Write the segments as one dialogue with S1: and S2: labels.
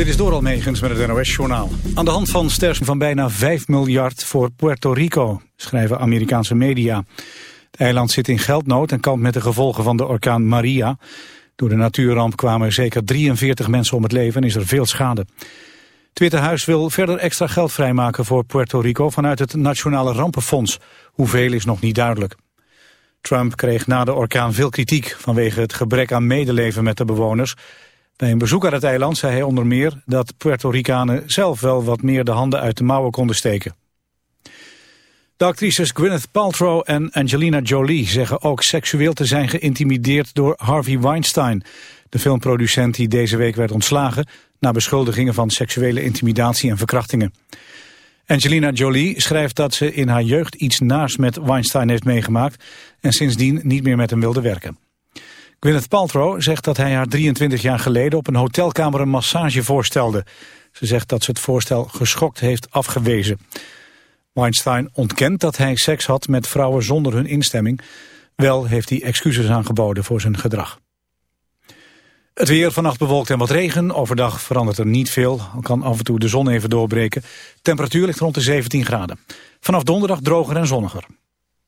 S1: Dit is door Almegens met het NOS-journaal. Aan de hand van sterfing van bijna 5 miljard voor Puerto Rico, schrijven Amerikaanse media. Het eiland zit in geldnood en kampt met de gevolgen van de orkaan Maria. Door de natuurramp kwamen zeker 43 mensen om het leven en is er veel schade. Het Witte Huis wil verder extra geld vrijmaken voor Puerto Rico vanuit het Nationale Rampenfonds. Hoeveel is nog niet duidelijk. Trump kreeg na de orkaan veel kritiek vanwege het gebrek aan medeleven met de bewoners. Bij een bezoek aan het eiland zei hij onder meer dat Puerto Ricanen zelf wel wat meer de handen uit de mouwen konden steken. De actrices Gwyneth Paltrow en Angelina Jolie zeggen ook seksueel te zijn geïntimideerd door Harvey Weinstein, de filmproducent die deze week werd ontslagen na beschuldigingen van seksuele intimidatie en verkrachtingen. Angelina Jolie schrijft dat ze in haar jeugd iets naars met Weinstein heeft meegemaakt en sindsdien niet meer met hem wilde werken. Gwyneth Paltrow zegt dat hij haar 23 jaar geleden op een hotelkamer een massage voorstelde. Ze zegt dat ze het voorstel geschokt heeft afgewezen. Weinstein ontkent dat hij seks had met vrouwen zonder hun instemming. Wel heeft hij excuses aangeboden voor zijn gedrag. Het weer vannacht bewolkt en wat regen. Overdag verandert er niet veel. Al kan af en toe de zon even doorbreken. Temperatuur ligt rond de 17 graden. Vanaf donderdag droger en zonniger.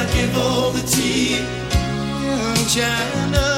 S2: I give all the
S3: tea in China.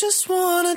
S3: just
S4: wanna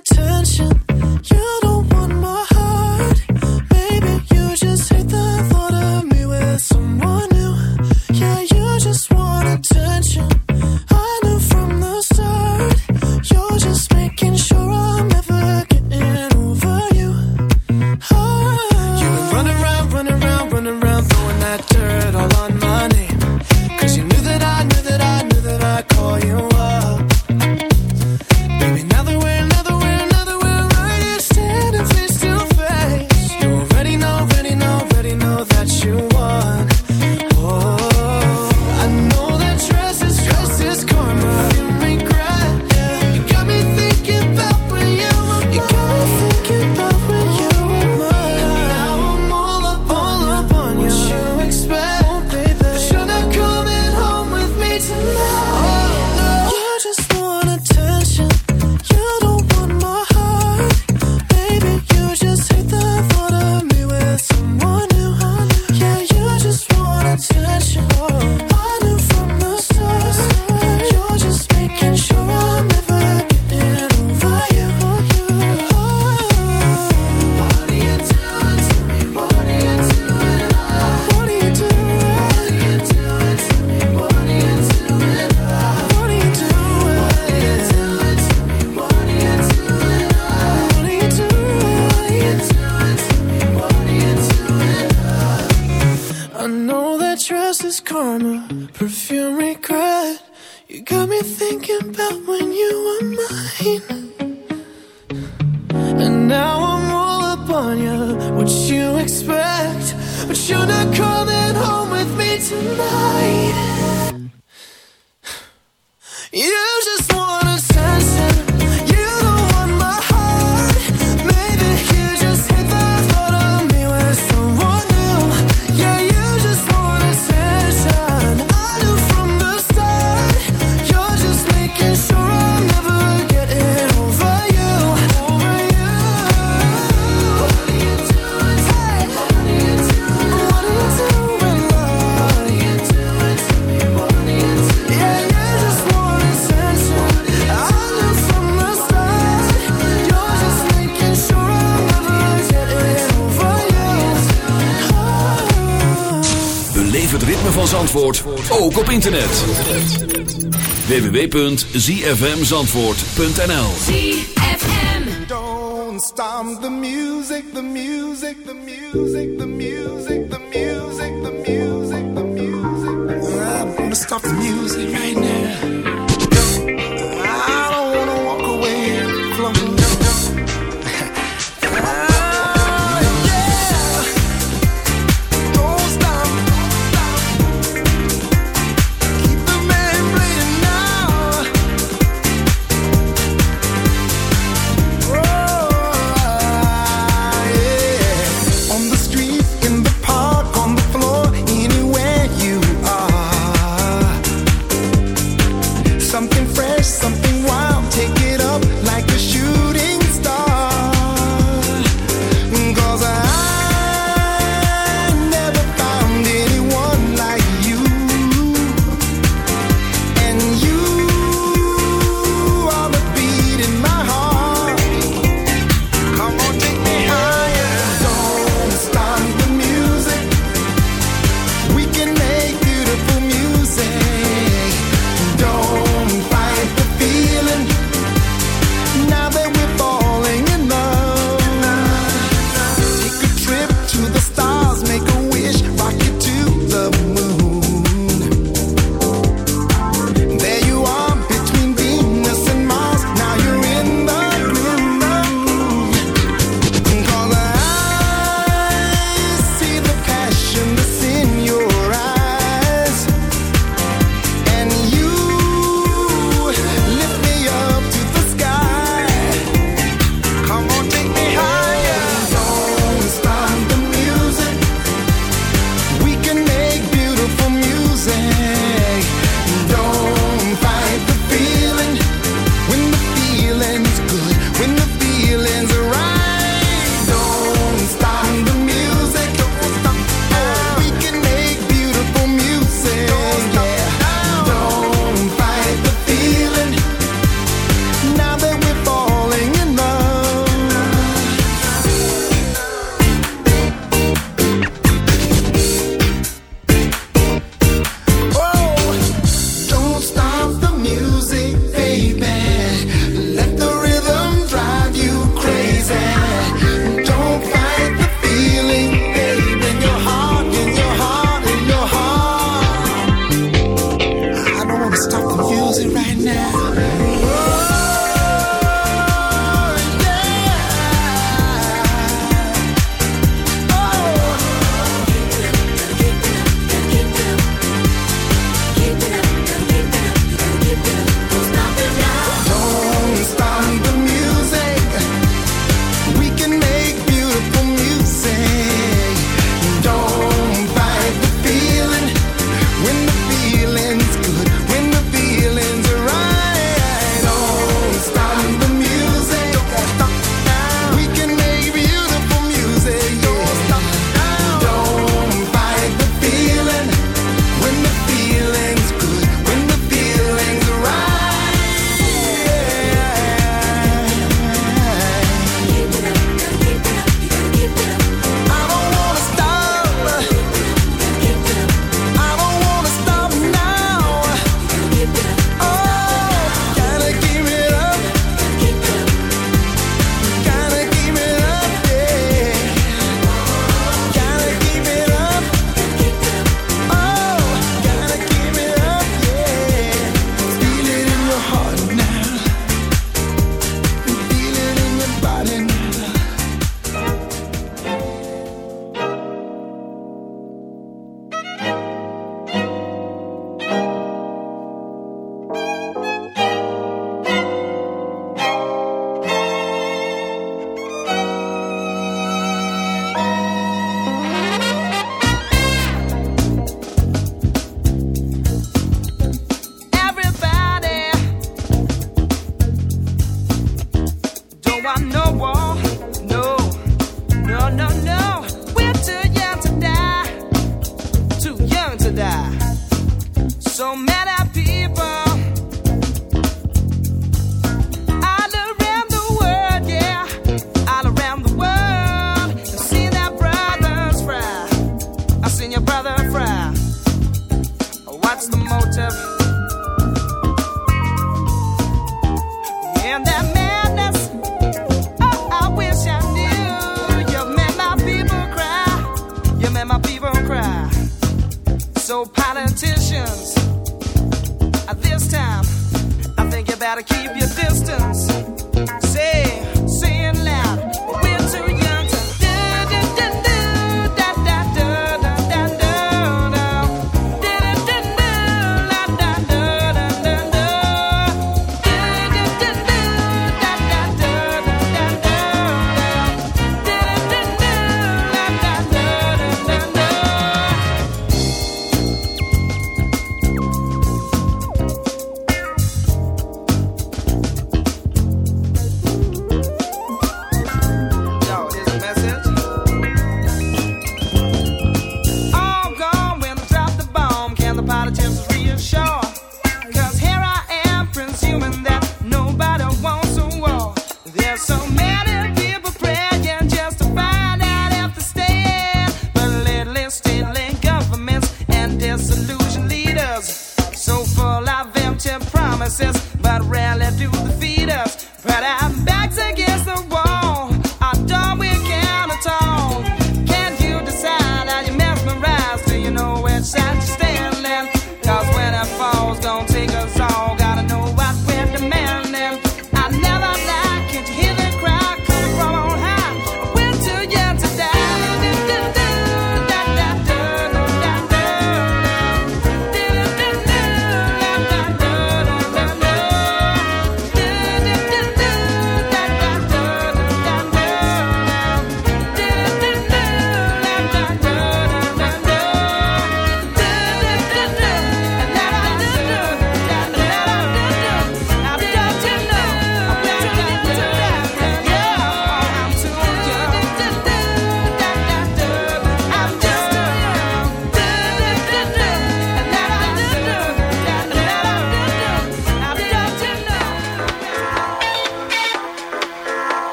S4: van Zandvoort ook op internet. www.zfmzandvoort.nl
S5: Don't stop the music, the music, the music, music, music, music, music.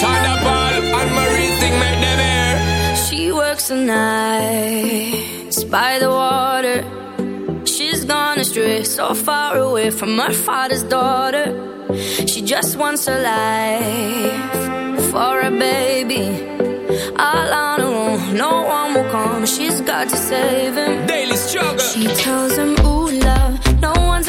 S6: Paul and
S7: Marie make them air.
S8: She works the nights by the water. She's gone astray, so far away from her father's daughter. She just wants a life for a baby. All on her own, no one will come. She's got to save him.
S7: Daily struggle.
S8: She tells him, Ooh, love, no one's